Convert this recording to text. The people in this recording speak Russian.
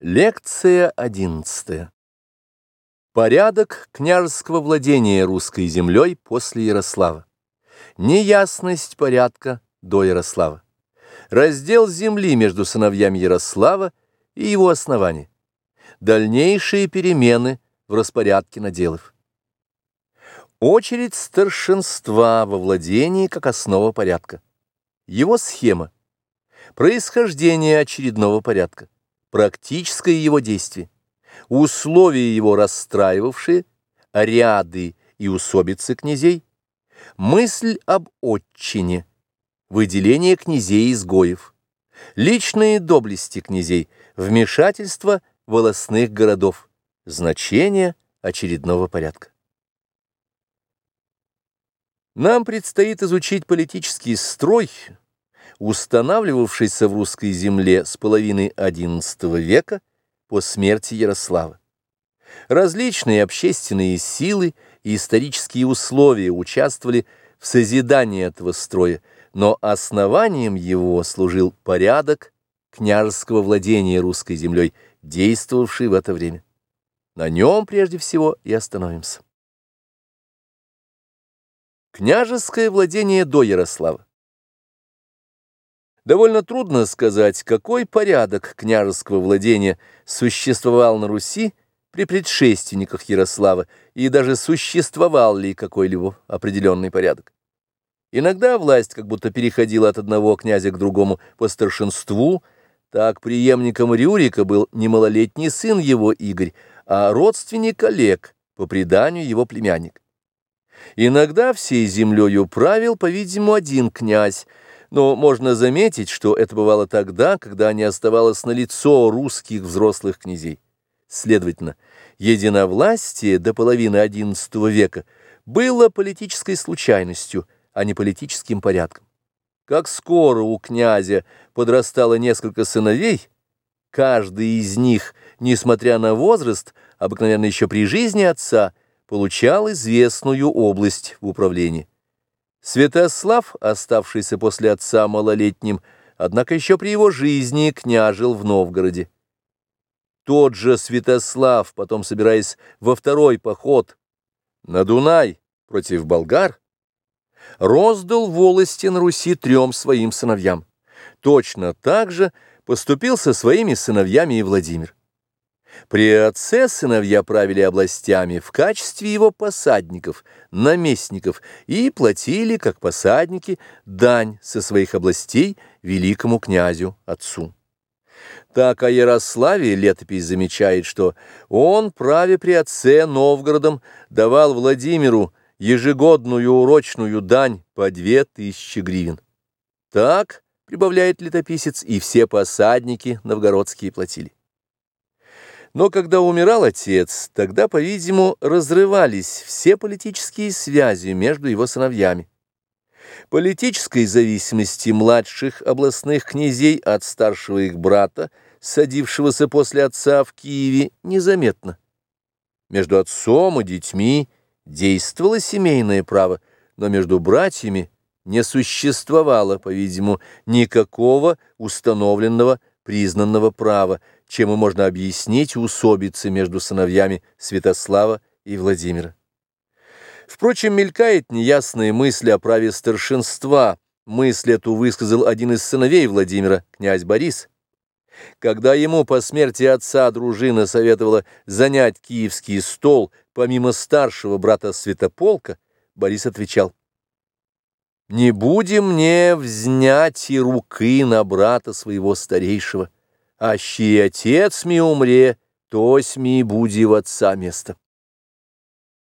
Лекция одиннадцатая. Порядок княжеского владения русской землей после Ярослава. Неясность порядка до Ярослава. Раздел земли между сыновьями Ярослава и его основание. Дальнейшие перемены в распорядке наделов. Очередь старшинства во владении как основа порядка. Его схема. Происхождение очередного порядка практическое его действие, условия его расстраивавшие, ряды и усобицы князей, мысль об отчине, выделение князей-изгоев, личные доблести князей, вмешательство волосных городов, значение очередного порядка. Нам предстоит изучить политический строй, устанавливавшийся в русской земле с половины XI века по смерти Ярослава. Различные общественные силы и исторические условия участвовали в созидании этого строя, но основанием его служил порядок княжеского владения русской землей, действовавший в это время. На нем прежде всего и остановимся. Княжеское владение до Ярослава. Довольно трудно сказать, какой порядок княжеского владения существовал на Руси при предшественниках Ярослава, и даже существовал ли какой-либо определенный порядок. Иногда власть как будто переходила от одного князя к другому по старшинству, так преемником Рюрика был не малолетний сын его Игорь, а родственник Олег, по преданию его племянник. Иногда всей землею правил, по-видимому, один князь, но можно заметить, что это бывало тогда, когда не оставалось на лицо русских взрослых князей. Следовательно, единовластие до половины XI века было политической случайностью, а не политическим порядком. Как скоро у князя подрастало несколько сыновей, каждый из них, несмотря на возраст, обыкновенно еще при жизни отца, получал известную область в управлении. Святослав, оставшийся после отца малолетним, однако еще при его жизни княжил в Новгороде. Тот же Святослав, потом собираясь во второй поход на Дунай против болгар, роздал волости на Руси трем своим сыновьям. Точно так же поступил со своими сыновьями и Владимир. При отце сыновья правили областями в качестве его посадников, наместников и платили, как посадники, дань со своих областей великому князю отцу. Так о Ярославе летопись замечает, что он, праве при отце Новгородом, давал Владимиру ежегодную урочную дань по две тысячи гривен. Так, прибавляет летописец, и все посадники новгородские платили. Но когда умирал отец, тогда, по-видимому, разрывались все политические связи между его сыновьями. Политической зависимости младших областных князей от старшего их брата, садившегося после отца в Киеве, незаметно. Между отцом и детьми действовало семейное право, но между братьями не существовало, по-видимому, никакого установленного признанного права, чем и можно объяснить усобицы между сыновьями Святослава и Владимира. Впрочем, мелькает неясная мысль о праве старшинства. Мысль эту высказал один из сыновей Владимира, князь Борис. Когда ему по смерти отца дружина советовала занять киевский стол, помимо старшего брата Святополка, Борис отвечал, «Не будем мне взнять и руки на брата своего старейшего» аще отец ми умре, тось ми буди в отца место.